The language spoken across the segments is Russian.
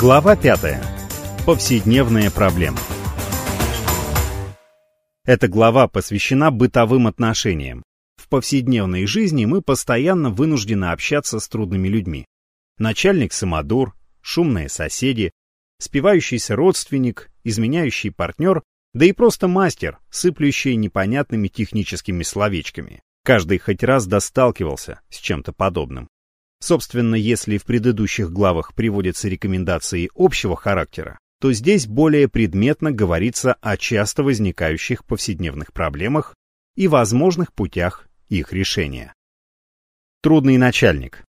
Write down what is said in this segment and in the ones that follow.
Глава 5. Повседневные проблемы. Эта глава посвящена бытовым отношениям. В повседневной жизни мы постоянно вынуждены общаться с трудными людьми. Начальник самодур, шумные соседи, спивающийся родственник, изменяющий партнер, да и просто мастер, сыплющий непонятными техническими словечками. Каждый хоть раз досталкивался с чем-то подобным. Собственно, если в предыдущих главах приводятся рекомендации общего характера, то здесь более предметно говорится о часто возникающих повседневных проблемах и возможных путях их решения. Трудный начальник.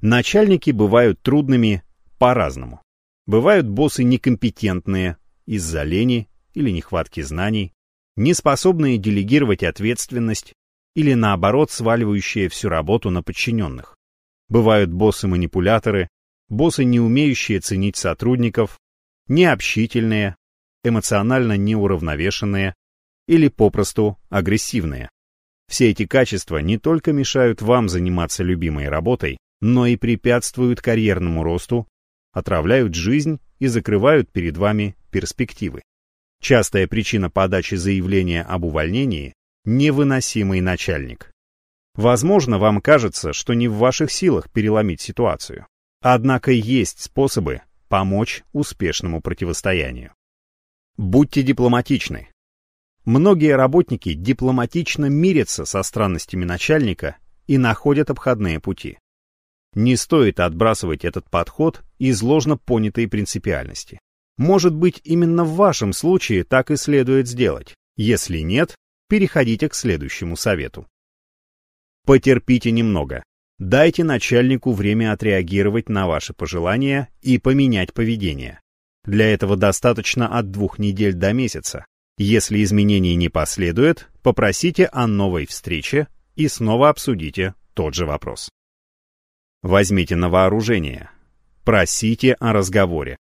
Начальники бывают трудными по-разному. Бывают боссы некомпетентные из-за лени или нехватки знаний, неспособные делегировать ответственность или наоборот сваливающие всю работу на подчиненных. Бывают боссы-манипуляторы, боссы, не умеющие ценить сотрудников, необщительные, эмоционально неуравновешенные или попросту агрессивные. Все эти качества не только мешают вам заниматься любимой работой, но и препятствуют карьерному росту, отравляют жизнь и закрывают перед вами перспективы. Частая причина подачи заявления об увольнении – невыносимый начальник. Возможно, вам кажется, что не в ваших силах переломить ситуацию. Однако есть способы помочь успешному противостоянию. Будьте дипломатичны. Многие работники дипломатично мирятся со странностями начальника и находят обходные пути. Не стоит отбрасывать этот подход из ложно понятой принципиальности. Может быть, именно в вашем случае так и следует сделать. Если нет, переходите к следующему совету. Потерпите немного. Дайте начальнику время отреагировать на ваши пожелания и поменять поведение. Для этого достаточно от двух недель до месяца. Если изменений не последует, попросите о новой встрече и снова обсудите тот же вопрос. Возьмите на вооружение. Просите о разговоре.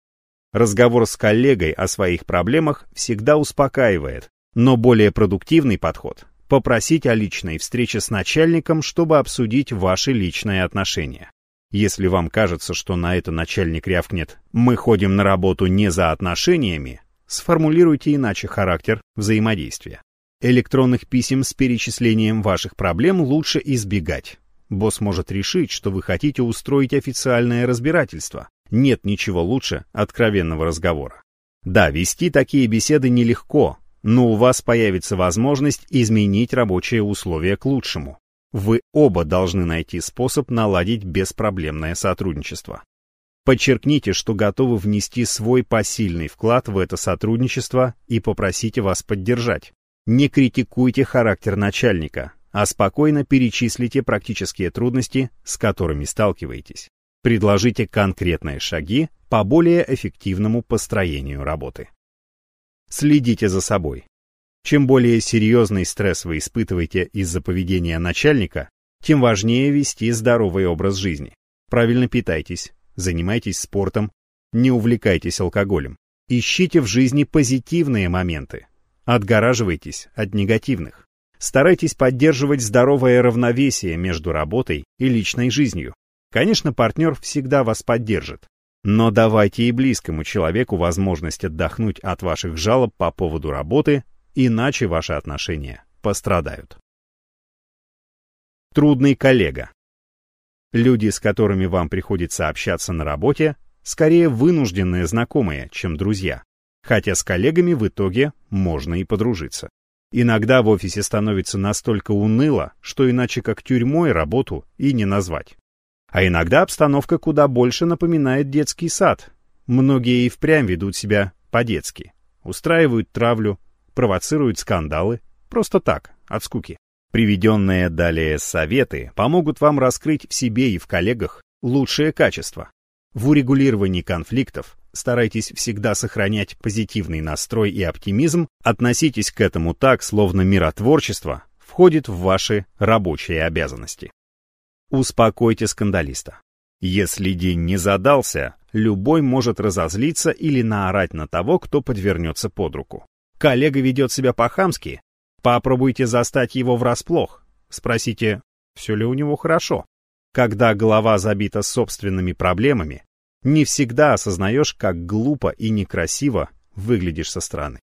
Разговор с коллегой о своих проблемах всегда успокаивает, но более продуктивный подход попросить о личной встрече с начальником, чтобы обсудить ваши личные отношения. Если вам кажется, что на это начальник рявкнет «мы ходим на работу не за отношениями», сформулируйте иначе характер взаимодействия. Электронных писем с перечислением ваших проблем лучше избегать. Босс может решить, что вы хотите устроить официальное разбирательство. Нет ничего лучше откровенного разговора. Да, вести такие беседы нелегко, но у вас появится возможность изменить рабочие условия к лучшему. Вы оба должны найти способ наладить беспроблемное сотрудничество. Подчеркните, что готовы внести свой посильный вклад в это сотрудничество и попросите вас поддержать. Не критикуйте характер начальника, а спокойно перечислите практические трудности, с которыми сталкиваетесь. Предложите конкретные шаги по более эффективному построению работы. Следите за собой. Чем более серьезный стресс вы испытываете из-за поведения начальника, тем важнее вести здоровый образ жизни. Правильно питайтесь, занимайтесь спортом, не увлекайтесь алкоголем. Ищите в жизни позитивные моменты. Отгораживайтесь от негативных. Старайтесь поддерживать здоровое равновесие между работой и личной жизнью. Конечно, партнер всегда вас поддержит, но давайте и близкому человеку возможность отдохнуть от ваших жалоб по поводу работы, иначе ваши отношения пострадают. Трудный коллега. Люди, с которыми вам приходится общаться на работе, скорее вынужденные знакомые, чем друзья. Хотя с коллегами в итоге можно и подружиться. Иногда в офисе становится настолько уныло, что иначе как тюрьмой работу и не назвать. А иногда обстановка куда больше напоминает детский сад. Многие и впрямь ведут себя по-детски. Устраивают травлю, провоцируют скандалы. Просто так, от скуки. Приведенные далее советы помогут вам раскрыть в себе и в коллегах лучшие качества. В урегулировании конфликтов старайтесь всегда сохранять позитивный настрой и оптимизм, относитесь к этому так, словно миротворчество входит в ваши рабочие обязанности. Успокойте скандалиста. Если день не задался, любой может разозлиться или наорать на того, кто подвернется под руку. Коллега ведет себя по-хамски. Попробуйте застать его врасплох. Спросите, все ли у него хорошо. Когда голова забита собственными проблемами, не всегда осознаешь, как глупо и некрасиво выглядишь со стороны.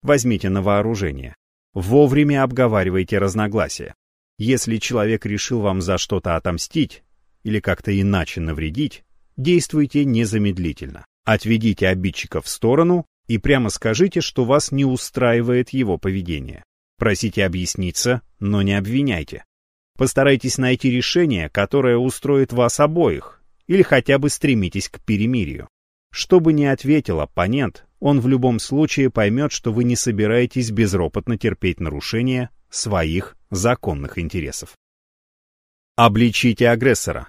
Возьмите на вооружение. Вовремя обговаривайте разногласия. Если человек решил вам за что-то отомстить или как-то иначе навредить, действуйте незамедлительно. Отведите обидчика в сторону и прямо скажите, что вас не устраивает его поведение. Просите объясниться, но не обвиняйте. Постарайтесь найти решение, которое устроит вас обоих, или хотя бы стремитесь к перемирию. Что бы ни ответил оппонент, он в любом случае поймет, что вы не собираетесь безропотно терпеть нарушения своих законных интересов. Обличите агрессора.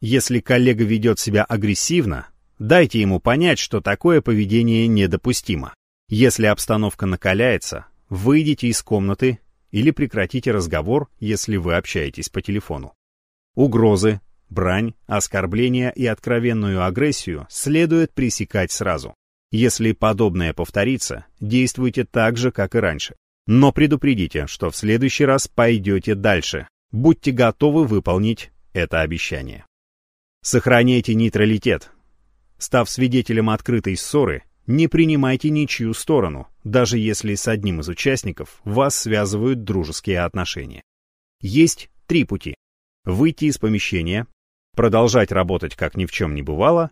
Если коллега ведет себя агрессивно, дайте ему понять, что такое поведение недопустимо. Если обстановка накаляется, выйдите из комнаты или прекратите разговор, если вы общаетесь по телефону. Угрозы, брань, оскорбления и откровенную агрессию следует пресекать сразу. Если подобное повторится, действуйте так же, как и раньше. Но предупредите, что в следующий раз пойдете дальше. Будьте готовы выполнить это обещание. Сохраняйте нейтралитет. Став свидетелем открытой ссоры, не принимайте ничью сторону, даже если с одним из участников вас связывают дружеские отношения. Есть три пути. Выйти из помещения, продолжать работать как ни в чем не бывало,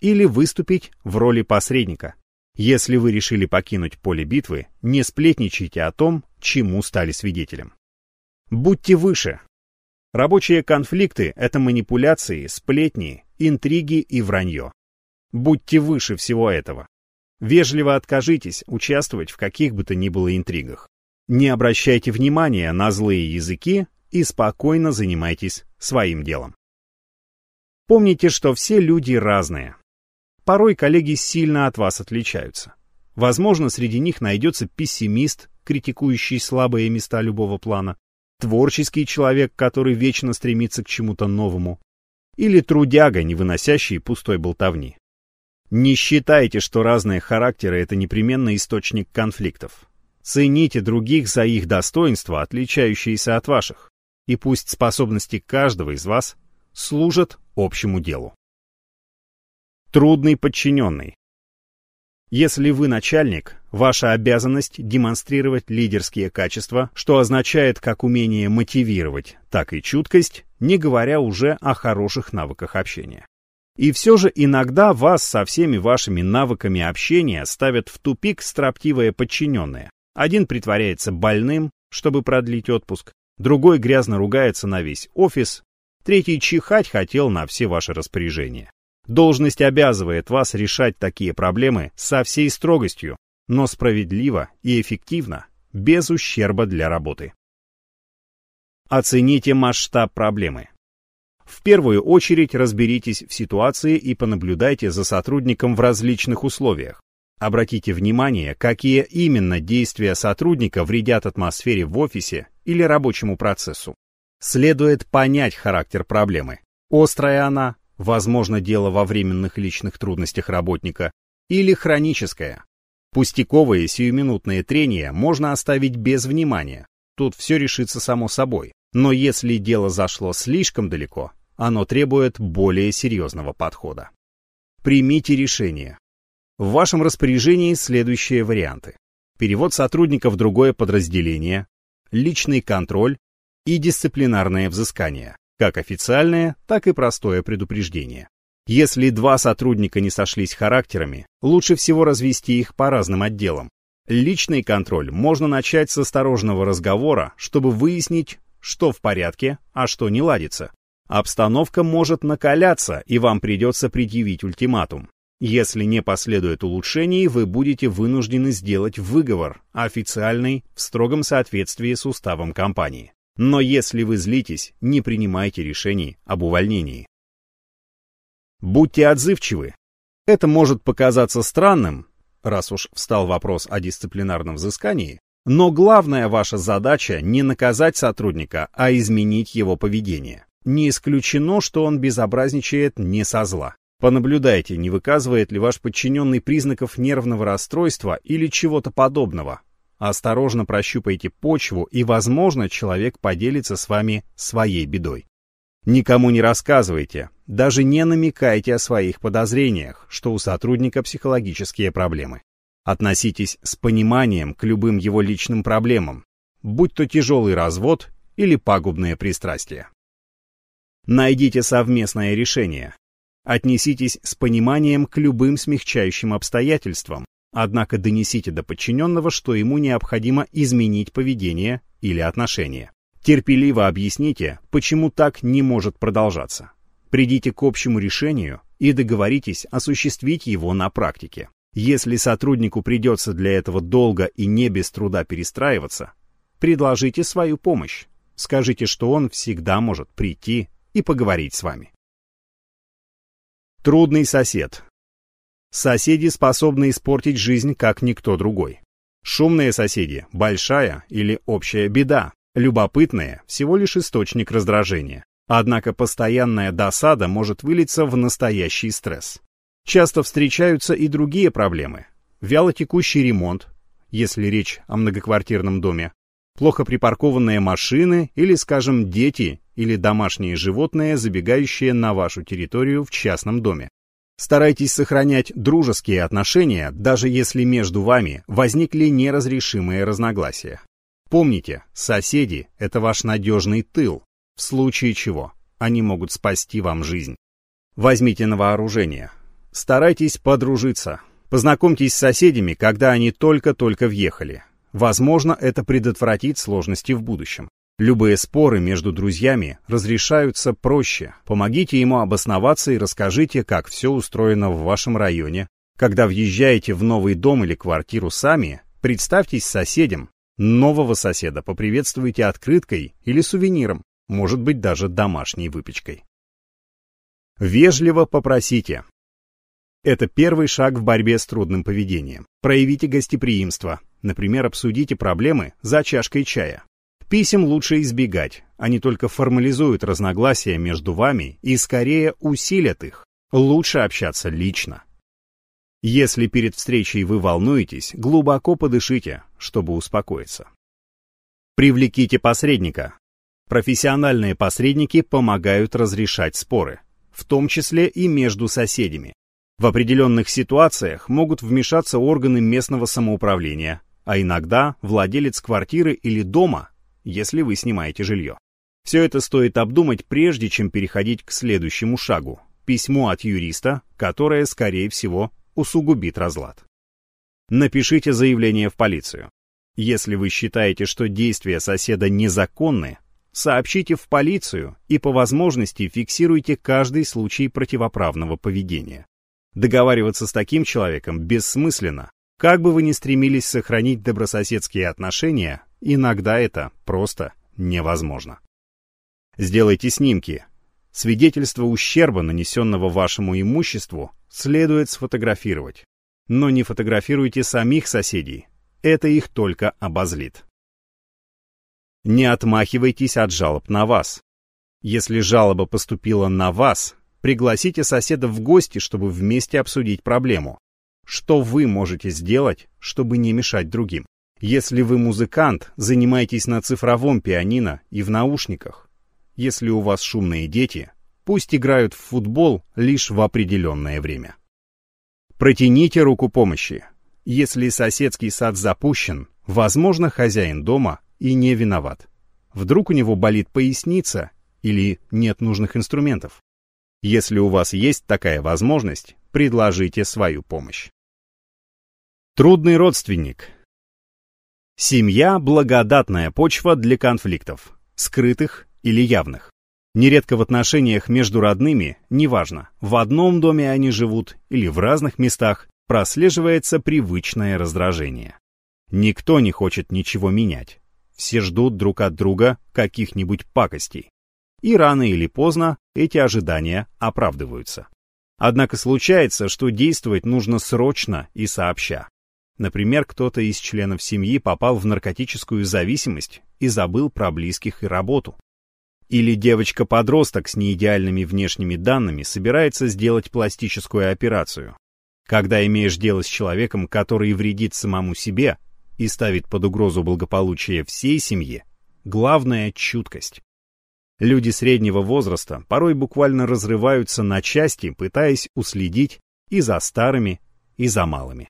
или выступить в роли посредника, если вы решили покинуть поле битвы, не сплетничайте о том, чему стали свидетелем. Будьте выше. Рабочие конфликты – это манипуляции, сплетни, интриги и вранье. Будьте выше всего этого. Вежливо откажитесь участвовать в каких бы то ни было интригах. Не обращайте внимания на злые языки и спокойно занимайтесь своим делом. Помните, что все люди разные. Порой коллеги сильно от вас отличаются. Возможно, среди них найдется пессимист, критикующий слабые места любого плана, творческий человек, который вечно стремится к чему-то новому, или трудяга, не выносящий пустой болтовни. Не считайте, что разные характеры – это непременно источник конфликтов. Цените других за их достоинства, отличающиеся от ваших, и пусть способности каждого из вас служат общему делу. Трудный подчиненный. Если вы начальник, ваша обязанность демонстрировать лидерские качества, что означает как умение мотивировать, так и чуткость, не говоря уже о хороших навыках общения. И все же иногда вас со всеми вашими навыками общения ставят в тупик строптивые подчиненные. Один притворяется больным, чтобы продлить отпуск, другой грязно ругается на весь офис, третий чихать хотел на все ваши распоряжения. Должность обязывает вас решать такие проблемы со всей строгостью, но справедливо и эффективно, без ущерба для работы. Оцените масштаб проблемы. В первую очередь разберитесь в ситуации и понаблюдайте за сотрудником в различных условиях. Обратите внимание, какие именно действия сотрудника вредят атмосфере в офисе или рабочему процессу. Следует понять характер проблемы. Острая она, возможно дело во временных личных трудностях работника, или хроническое. Пустяковые сиюминутные трения можно оставить без внимания, тут все решится само собой. Но если дело зашло слишком далеко, оно требует более серьезного подхода. Примите решение. В вашем распоряжении следующие варианты. Перевод сотрудника в другое подразделение, личный контроль и дисциплинарное взыскание как официальное, так и простое предупреждение. Если два сотрудника не сошлись характерами, лучше всего развести их по разным отделам. Личный контроль можно начать с осторожного разговора, чтобы выяснить, что в порядке, а что не ладится. Обстановка может накаляться, и вам придется предъявить ультиматум. Если не последует улучшений, вы будете вынуждены сделать выговор, официальный, в строгом соответствии с уставом компании. Но если вы злитесь, не принимайте решений об увольнении. Будьте отзывчивы. Это может показаться странным, раз уж встал вопрос о дисциплинарном взыскании, но главная ваша задача не наказать сотрудника, а изменить его поведение. Не исключено, что он безобразничает не со зла. Понаблюдайте, не выказывает ли ваш подчиненный признаков нервного расстройства или чего-то подобного. Осторожно прощупайте почву, и, возможно, человек поделится с вами своей бедой. Никому не рассказывайте, даже не намекайте о своих подозрениях, что у сотрудника психологические проблемы. Относитесь с пониманием к любым его личным проблемам, будь то тяжелый развод или пагубное пристрастие. Найдите совместное решение. Отнеситесь с пониманием к любым смягчающим обстоятельствам, однако донесите до подчиненного, что ему необходимо изменить поведение или отношение. Терпеливо объясните, почему так не может продолжаться. Придите к общему решению и договоритесь осуществить его на практике. Если сотруднику придется для этого долго и не без труда перестраиваться, предложите свою помощь. Скажите, что он всегда может прийти и поговорить с вами. Трудный сосед. Соседи, способны испортить жизнь, как никто другой. Шумные соседи – большая или общая беда, любопытные – всего лишь источник раздражения. Однако постоянная досада может вылиться в настоящий стресс. Часто встречаются и другие проблемы. Вялотекущий ремонт, если речь о многоквартирном доме, плохо припаркованные машины или, скажем, дети или домашние животные, забегающие на вашу территорию в частном доме, Старайтесь сохранять дружеские отношения, даже если между вами возникли неразрешимые разногласия. Помните, соседи – это ваш надежный тыл, в случае чего они могут спасти вам жизнь. Возьмите на вооружение. Старайтесь подружиться. Познакомьтесь с соседями, когда они только-только въехали. Возможно, это предотвратит сложности в будущем. Любые споры между друзьями разрешаются проще. Помогите ему обосноваться и расскажите, как все устроено в вашем районе. Когда въезжаете в новый дом или квартиру сами, представьтесь соседям. Нового соседа поприветствуйте открыткой или сувениром, может быть даже домашней выпечкой. Вежливо попросите. Это первый шаг в борьбе с трудным поведением. Проявите гостеприимство. Например, обсудите проблемы за чашкой чая. Писем лучше избегать, они только формализуют разногласия между вами и скорее усилят их. Лучше общаться лично. Если перед встречей вы волнуетесь, глубоко подышите, чтобы успокоиться. Привлеките посредника. Профессиональные посредники помогают разрешать споры, в том числе и между соседями. В определенных ситуациях могут вмешаться органы местного самоуправления, а иногда владелец квартиры или дома если вы снимаете жилье. Все это стоит обдумать, прежде чем переходить к следующему шагу – Письмо от юриста, которое, скорее всего, усугубит разлад. Напишите заявление в полицию. Если вы считаете, что действия соседа незаконны, сообщите в полицию и по возможности фиксируйте каждый случай противоправного поведения. Договариваться с таким человеком бессмысленно. Как бы вы ни стремились сохранить добрососедские отношения, Иногда это просто невозможно. Сделайте снимки. Свидетельство ущерба, нанесенного вашему имуществу, следует сфотографировать. Но не фотографируйте самих соседей. Это их только обозлит. Не отмахивайтесь от жалоб на вас. Если жалоба поступила на вас, пригласите соседа в гости, чтобы вместе обсудить проблему. Что вы можете сделать, чтобы не мешать другим? Если вы музыкант, занимайтесь на цифровом пианино и в наушниках. Если у вас шумные дети, пусть играют в футбол лишь в определенное время. Протяните руку помощи. Если соседский сад запущен, возможно, хозяин дома и не виноват. Вдруг у него болит поясница или нет нужных инструментов. Если у вас есть такая возможность, предложите свою помощь. Трудный родственник Семья – благодатная почва для конфликтов, скрытых или явных. Нередко в отношениях между родными, неважно, в одном доме они живут или в разных местах, прослеживается привычное раздражение. Никто не хочет ничего менять. Все ждут друг от друга каких-нибудь пакостей. И рано или поздно эти ожидания оправдываются. Однако случается, что действовать нужно срочно и сообща. Например, кто-то из членов семьи попал в наркотическую зависимость и забыл про близких и работу. Или девочка-подросток с неидеальными внешними данными собирается сделать пластическую операцию. Когда имеешь дело с человеком, который вредит самому себе и ставит под угрозу благополучие всей семьи, главное — чуткость. Люди среднего возраста порой буквально разрываются на части, пытаясь уследить и за старыми, и за малыми.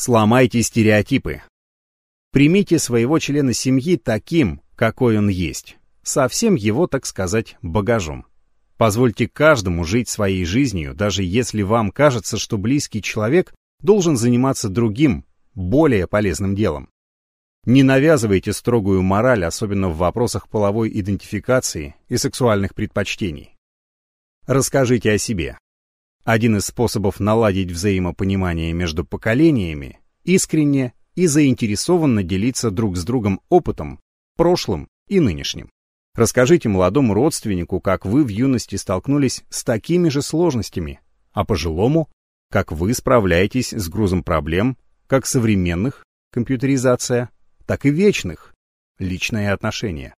Сломайте стереотипы. Примите своего члена семьи таким, какой он есть, со всем его, так сказать, багажом. Позвольте каждому жить своей жизнью, даже если вам кажется, что близкий человек должен заниматься другим, более полезным делом. Не навязывайте строгую мораль, особенно в вопросах половой идентификации и сексуальных предпочтений. Расскажите о себе. Один из способов наладить взаимопонимание между поколениями – искренне и заинтересованно делиться друг с другом опытом, прошлым и нынешним. Расскажите молодому родственнику, как вы в юности столкнулись с такими же сложностями, а пожилому, как вы справляетесь с грузом проблем, как современных, компьютеризация, так и вечных, личные отношения.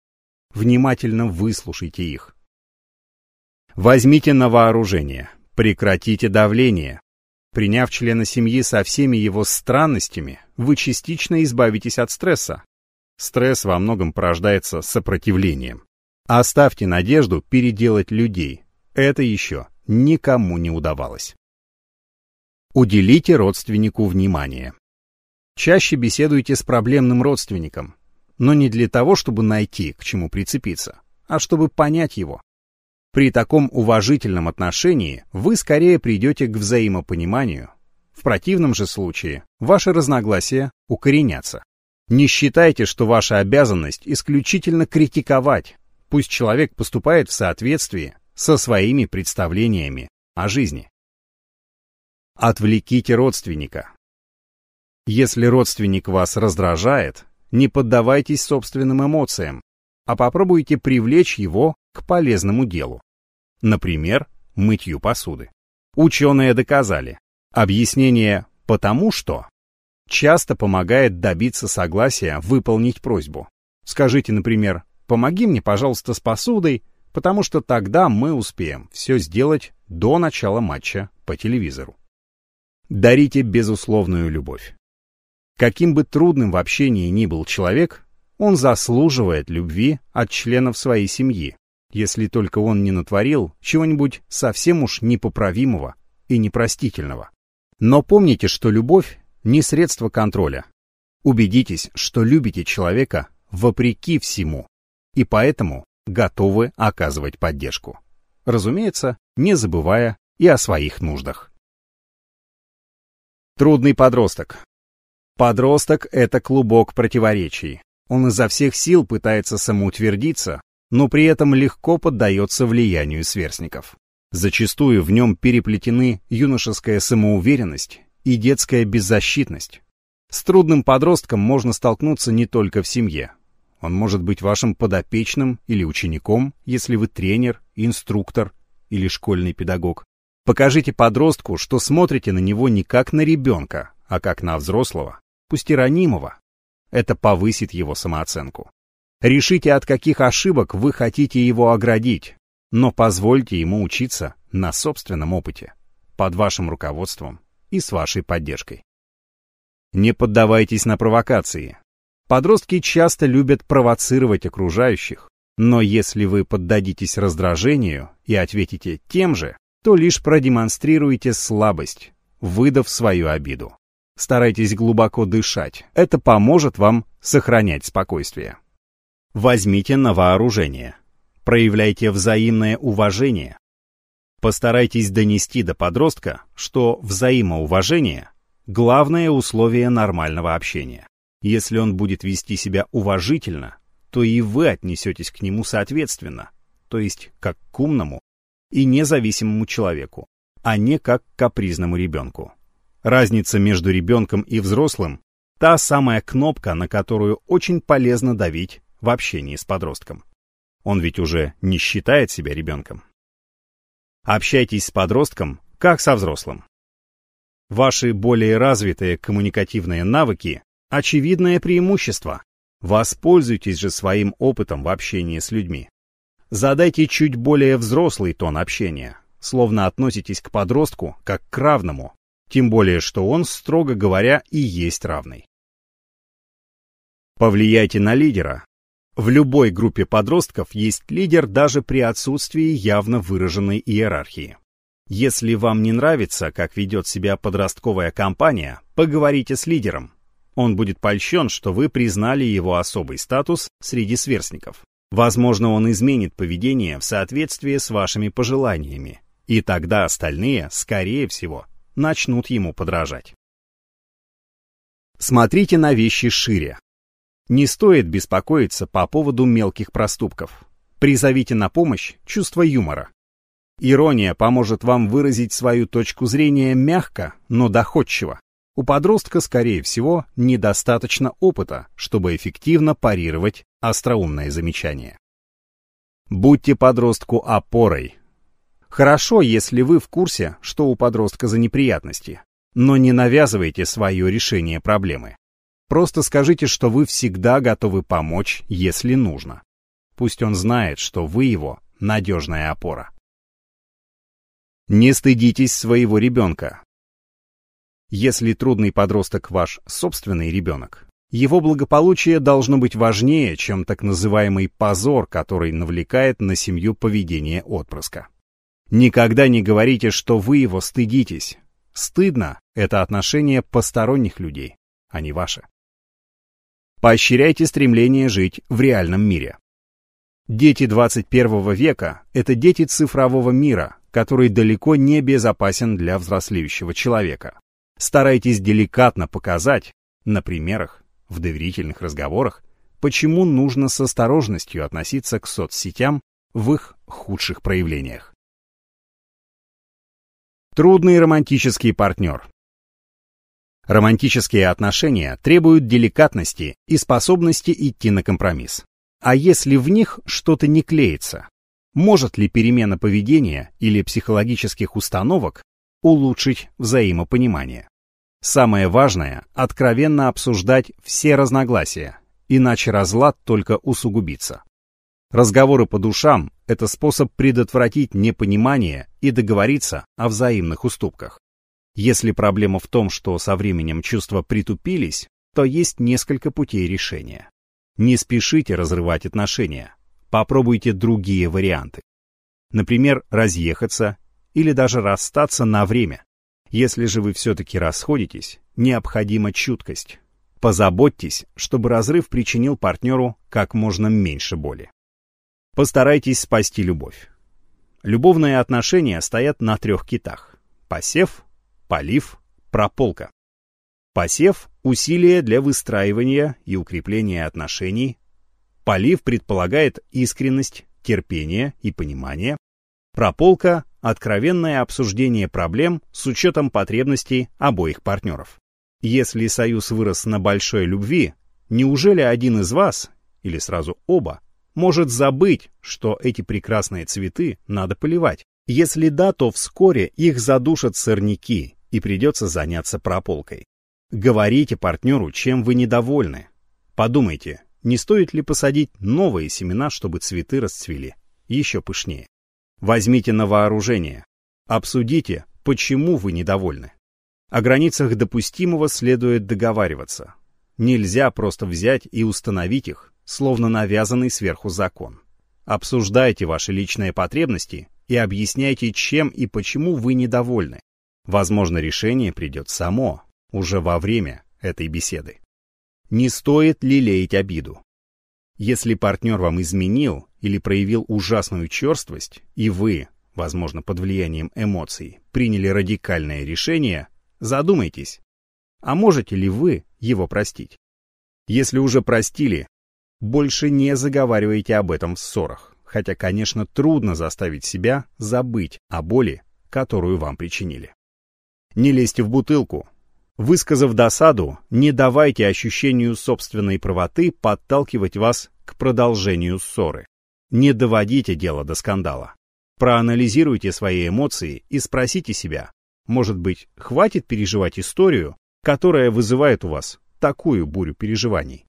Внимательно выслушайте их. Возьмите на вооружение – Прекратите давление. Приняв члена семьи со всеми его странностями, вы частично избавитесь от стресса. Стресс во многом порождается сопротивлением. Оставьте надежду переделать людей. Это еще никому не удавалось. Уделите родственнику внимание. Чаще беседуйте с проблемным родственником, но не для того, чтобы найти, к чему прицепиться, а чтобы понять его. При таком уважительном отношении вы скорее придете к взаимопониманию. В противном же случае ваши разногласия укоренятся. Не считайте, что ваша обязанность исключительно критиковать. Пусть человек поступает в соответствии со своими представлениями о жизни. Отвлеките родственника. Если родственник вас раздражает, не поддавайтесь собственным эмоциям, а попробуйте привлечь его к полезному делу. Например, мытью посуды. Ученые доказали, объяснение «потому что» часто помогает добиться согласия выполнить просьбу. Скажите, например, «помоги мне, пожалуйста, с посудой», потому что тогда мы успеем все сделать до начала матча по телевизору. Дарите безусловную любовь. Каким бы трудным в общении ни был человек, он заслуживает любви от членов своей семьи, если только он не натворил чего-нибудь совсем уж непоправимого и непростительного. Но помните, что любовь – не средство контроля. Убедитесь, что любите человека вопреки всему, и поэтому готовы оказывать поддержку. Разумеется, не забывая и о своих нуждах. Трудный подросток. Подросток – это клубок противоречий. Он изо всех сил пытается самоутвердиться, но при этом легко поддается влиянию сверстников. Зачастую в нем переплетены юношеская самоуверенность и детская беззащитность. С трудным подростком можно столкнуться не только в семье. Он может быть вашим подопечным или учеником, если вы тренер, инструктор или школьный педагог. Покажите подростку, что смотрите на него не как на ребенка, а как на взрослого, пусть и ранимого, это повысит его самооценку. Решите, от каких ошибок вы хотите его оградить, но позвольте ему учиться на собственном опыте, под вашим руководством и с вашей поддержкой. Не поддавайтесь на провокации. Подростки часто любят провоцировать окружающих, но если вы поддадитесь раздражению и ответите тем же, то лишь продемонстрируете слабость, выдав свою обиду. Старайтесь глубоко дышать. Это поможет вам сохранять спокойствие. Возьмите на вооружение. Проявляйте взаимное уважение. Постарайтесь донести до подростка, что взаимоуважение – главное условие нормального общения. Если он будет вести себя уважительно, то и вы отнесетесь к нему соответственно, то есть как к умному и независимому человеку, а не как к капризному ребенку. Разница между ребенком и взрослым – та самая кнопка, на которую очень полезно давить в общении с подростком. Он ведь уже не считает себя ребенком. Общайтесь с подростком, как со взрослым. Ваши более развитые коммуникативные навыки – очевидное преимущество. Воспользуйтесь же своим опытом в общении с людьми. Задайте чуть более взрослый тон общения, словно относитесь к подростку как к равному, тем более что он, строго говоря, и есть равный. Повлияйте на лидера. В любой группе подростков есть лидер даже при отсутствии явно выраженной иерархии. Если вам не нравится, как ведет себя подростковая компания, поговорите с лидером. Он будет польщен, что вы признали его особый статус среди сверстников. Возможно, он изменит поведение в соответствии с вашими пожеланиями. И тогда остальные, скорее всего, начнут ему подражать. Смотрите на вещи шире. Не стоит беспокоиться по поводу мелких проступков. Призовите на помощь чувство юмора. Ирония поможет вам выразить свою точку зрения мягко, но доходчиво. У подростка, скорее всего, недостаточно опыта, чтобы эффективно парировать остроумное замечание. Будьте подростку опорой, Хорошо, если вы в курсе, что у подростка за неприятности, но не навязывайте свое решение проблемы. Просто скажите, что вы всегда готовы помочь, если нужно. Пусть он знает, что вы его надежная опора. Не стыдитесь своего ребенка. Если трудный подросток ваш собственный ребенок, его благополучие должно быть важнее, чем так называемый позор, который навлекает на семью поведение отпрыска. Никогда не говорите, что вы его стыдитесь. Стыдно – это отношение посторонних людей, а не ваше. Поощряйте стремление жить в реальном мире. Дети 21 века – это дети цифрового мира, который далеко не безопасен для взрослеющего человека. Старайтесь деликатно показать, на примерах, в доверительных разговорах, почему нужно с осторожностью относиться к соцсетям в их худших проявлениях. Трудный романтический партнер. Романтические отношения требуют деликатности и способности идти на компромисс. А если в них что-то не клеится? Может ли перемена поведения или психологических установок улучшить взаимопонимание? Самое важное – откровенно обсуждать все разногласия, иначе разлад только усугубится. Разговоры по душам это способ предотвратить непонимание и договориться о взаимных уступках. Если проблема в том, что со временем чувства притупились, то есть несколько путей решения. Не спешите разрывать отношения. Попробуйте другие варианты. Например, разъехаться или даже расстаться на время. Если же вы все-таки расходитесь, необходима чуткость. Позаботьтесь, чтобы разрыв причинил партнеру как можно меньше боли. Постарайтесь спасти любовь. Любовные отношения стоят на трех китах. Посев, полив, прополка. Посев – усилие для выстраивания и укрепления отношений. Полив предполагает искренность, терпение и понимание. Прополка – откровенное обсуждение проблем с учетом потребностей обоих партнеров. Если союз вырос на большой любви, неужели один из вас, или сразу оба, может забыть, что эти прекрасные цветы надо поливать. Если да, то вскоре их задушат сорняки, и придется заняться прополкой. Говорите партнеру, чем вы недовольны. Подумайте, не стоит ли посадить новые семена, чтобы цветы расцвели еще пышнее. Возьмите на вооружение. Обсудите, почему вы недовольны. О границах допустимого следует договариваться. Нельзя просто взять и установить их, словно навязанный сверху закон. Обсуждайте ваши личные потребности и объясняйте, чем и почему вы недовольны. Возможно, решение придет само, уже во время этой беседы. Не стоит лелеять обиду. Если партнер вам изменил или проявил ужасную черствость, и вы, возможно, под влиянием эмоций, приняли радикальное решение, задумайтесь, а можете ли вы его простить? Если уже простили, больше не заговаривайте об этом в ссорах, хотя, конечно, трудно заставить себя забыть о боли, которую вам причинили. Не лезьте в бутылку. Высказав досаду, не давайте ощущению собственной правоты подталкивать вас к продолжению ссоры. Не доводите дело до скандала. Проанализируйте свои эмоции и спросите себя, может быть, хватит переживать историю, которая вызывает у вас такую бурю переживаний?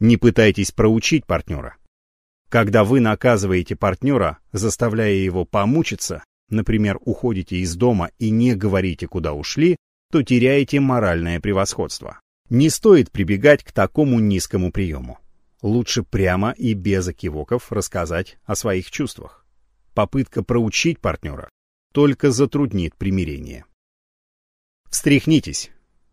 Не пытайтесь проучить партнера. Когда вы наказываете партнера, заставляя его помучиться, например, уходите из дома и не говорите, куда ушли, то теряете моральное превосходство. Не стоит прибегать к такому низкому приему. Лучше прямо и без окивоков рассказать о своих чувствах. Попытка проучить партнера только затруднит примирение. Встряхнитесь.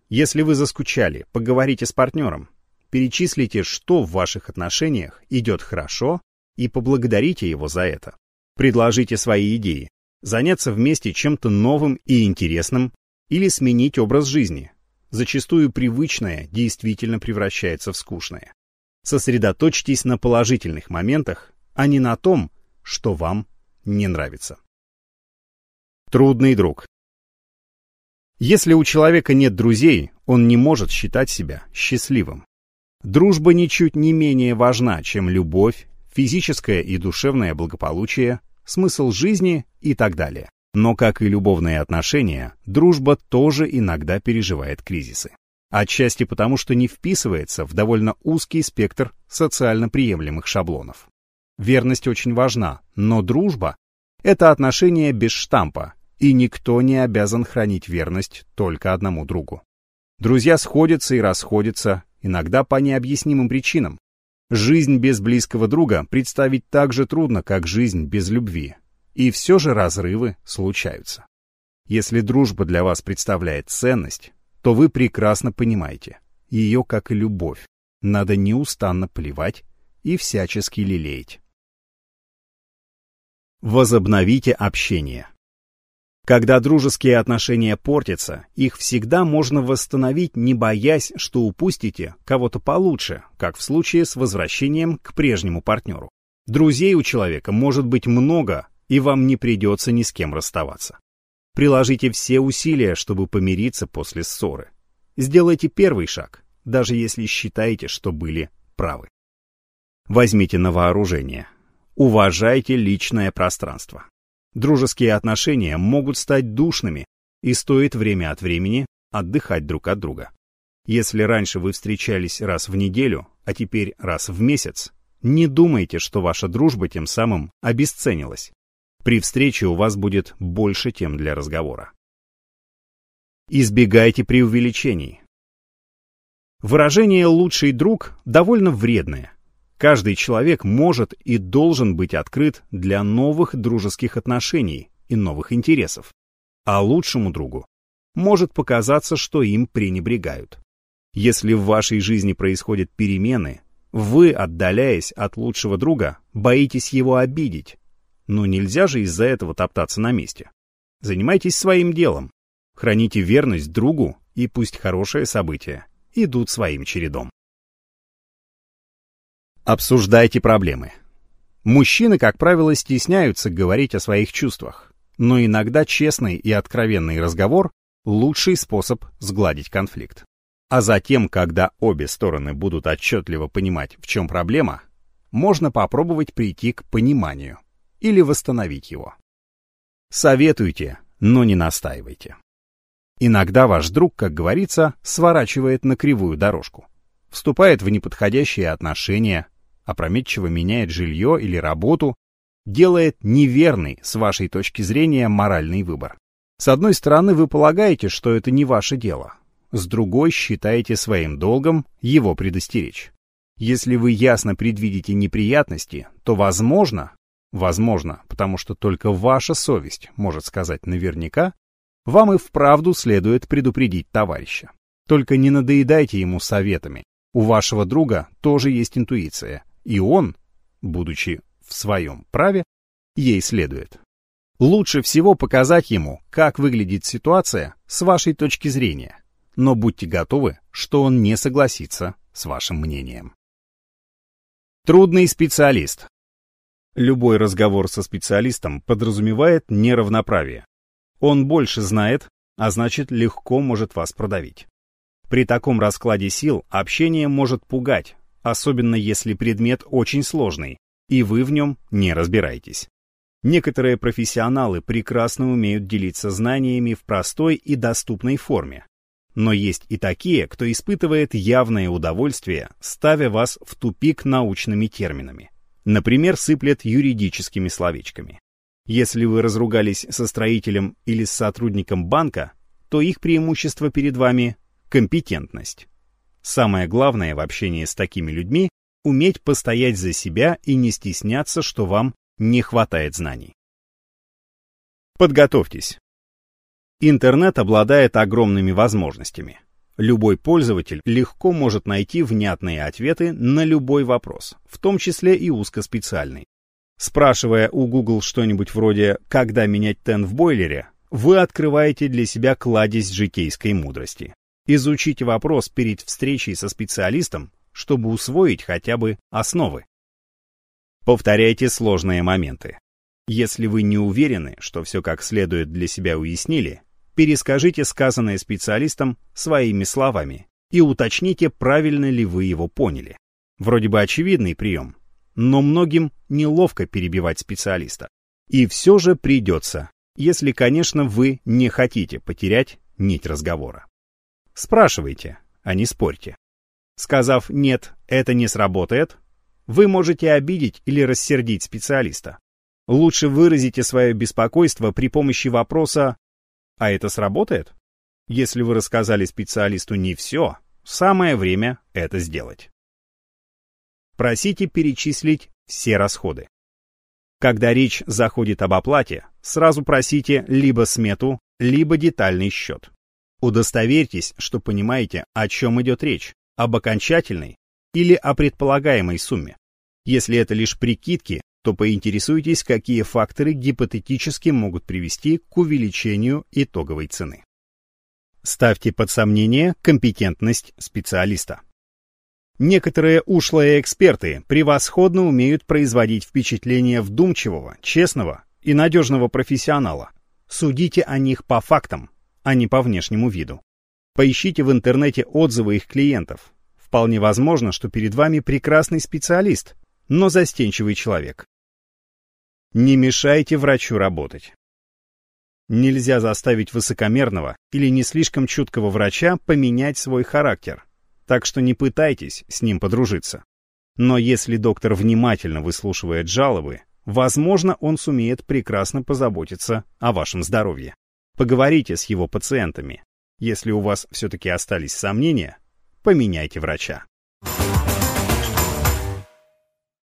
Если вы заскучали, поговорите с партнером. Перечислите, что в ваших отношениях идет хорошо, и поблагодарите его за это. Предложите свои идеи. Заняться вместе чем-то новым и интересным или сменить образ жизни. Зачастую привычное действительно превращается в скучное. Сосредоточьтесь на положительных моментах, а не на том, что вам не нравится. Трудный друг. Если у человека нет друзей, он не может считать себя счастливым. Дружба ничуть не менее важна, чем любовь, физическое и душевное благополучие, смысл жизни и так далее. Но, как и любовные отношения, дружба тоже иногда переживает кризисы. Отчасти потому, что не вписывается в довольно узкий спектр социально приемлемых шаблонов. Верность очень важна, но дружба – это отношение без штампа, и никто не обязан хранить верность только одному другу. Друзья сходятся и расходятся, иногда по необъяснимым причинам. Жизнь без близкого друга представить так же трудно, как жизнь без любви. И все же разрывы случаются. Если дружба для вас представляет ценность, то вы прекрасно понимаете, ее, как и любовь, надо неустанно плевать и всячески лелеять. Возобновите общение. Когда дружеские отношения портятся, их всегда можно восстановить, не боясь, что упустите кого-то получше, как в случае с возвращением к прежнему партнеру. Друзей у человека может быть много, и вам не придется ни с кем расставаться. Приложите все усилия, чтобы помириться после ссоры. Сделайте первый шаг, даже если считаете, что были правы. Возьмите на вооружение. Уважайте личное пространство. Дружеские отношения могут стать душными, и стоит время от времени отдыхать друг от друга. Если раньше вы встречались раз в неделю, а теперь раз в месяц, не думайте, что ваша дружба тем самым обесценилась. При встрече у вас будет больше тем для разговора. Избегайте преувеличений. Выражение «лучший друг» довольно вредное. Каждый человек может и должен быть открыт для новых дружеских отношений и новых интересов. А лучшему другу может показаться, что им пренебрегают. Если в вашей жизни происходят перемены, вы, отдаляясь от лучшего друга, боитесь его обидеть. Но нельзя же из-за этого топтаться на месте. Занимайтесь своим делом. Храните верность другу, и пусть хорошие события идут своим чередом. Обсуждайте проблемы. Мужчины, как правило, стесняются говорить о своих чувствах, но иногда честный и откровенный разговор – лучший способ сгладить конфликт. А затем, когда обе стороны будут отчетливо понимать, в чем проблема, можно попробовать прийти к пониманию или восстановить его. Советуйте, но не настаивайте. Иногда ваш друг, как говорится, сворачивает на кривую дорожку, вступает в неподходящие отношения – опрометчиво меняет жилье или работу, делает неверный, с вашей точки зрения, моральный выбор. С одной стороны, вы полагаете, что это не ваше дело. С другой, считаете своим долгом его предостеречь. Если вы ясно предвидите неприятности, то, возможно, возможно, потому что только ваша совесть может сказать наверняка, вам и вправду следует предупредить товарища. Только не надоедайте ему советами. У вашего друга тоже есть интуиция и он, будучи в своем праве, ей следует. Лучше всего показать ему, как выглядит ситуация с вашей точки зрения, но будьте готовы, что он не согласится с вашим мнением. Трудный специалист. Любой разговор со специалистом подразумевает неравноправие. Он больше знает, а значит легко может вас продавить. При таком раскладе сил общение может пугать, особенно если предмет очень сложный, и вы в нем не разбираетесь. Некоторые профессионалы прекрасно умеют делиться знаниями в простой и доступной форме. Но есть и такие, кто испытывает явное удовольствие, ставя вас в тупик научными терминами. Например, сыплет юридическими словечками. Если вы разругались со строителем или с сотрудником банка, то их преимущество перед вами – компетентность. Самое главное в общении с такими людьми – уметь постоять за себя и не стесняться, что вам не хватает знаний. Подготовьтесь. Интернет обладает огромными возможностями. Любой пользователь легко может найти внятные ответы на любой вопрос, в том числе и узкоспециальный. Спрашивая у Google что-нибудь вроде «Когда менять тен в бойлере?», вы открываете для себя кладезь житейской мудрости изучить вопрос перед встречей со специалистом, чтобы усвоить хотя бы основы. Повторяйте сложные моменты. Если вы не уверены, что все как следует для себя уяснили, перескажите сказанное специалистом своими словами и уточните, правильно ли вы его поняли. Вроде бы очевидный прием, но многим неловко перебивать специалиста. И все же придется, если, конечно, вы не хотите потерять нить разговора. Спрашивайте, а не спорьте. Сказав «нет, это не сработает», вы можете обидеть или рассердить специалиста. Лучше выразите свое беспокойство при помощи вопроса «А это сработает?» Если вы рассказали специалисту не все, самое время это сделать. Просите перечислить все расходы. Когда речь заходит об оплате, сразу просите либо смету, либо детальный счет. Удостоверьтесь, что понимаете, о чем идет речь, об окончательной или о предполагаемой сумме. Если это лишь прикидки, то поинтересуйтесь, какие факторы гипотетически могут привести к увеличению итоговой цены. Ставьте под сомнение компетентность специалиста. Некоторые ушлые эксперты превосходно умеют производить впечатление вдумчивого, честного и надежного профессионала. Судите о них по фактам, а не по внешнему виду. Поищите в интернете отзывы их клиентов. Вполне возможно, что перед вами прекрасный специалист, но застенчивый человек. Не мешайте врачу работать. Нельзя заставить высокомерного или не слишком чуткого врача поменять свой характер, так что не пытайтесь с ним подружиться. Но если доктор внимательно выслушивает жалобы, возможно, он сумеет прекрасно позаботиться о вашем здоровье. Поговорите с его пациентами. Если у вас все-таки остались сомнения, поменяйте врача.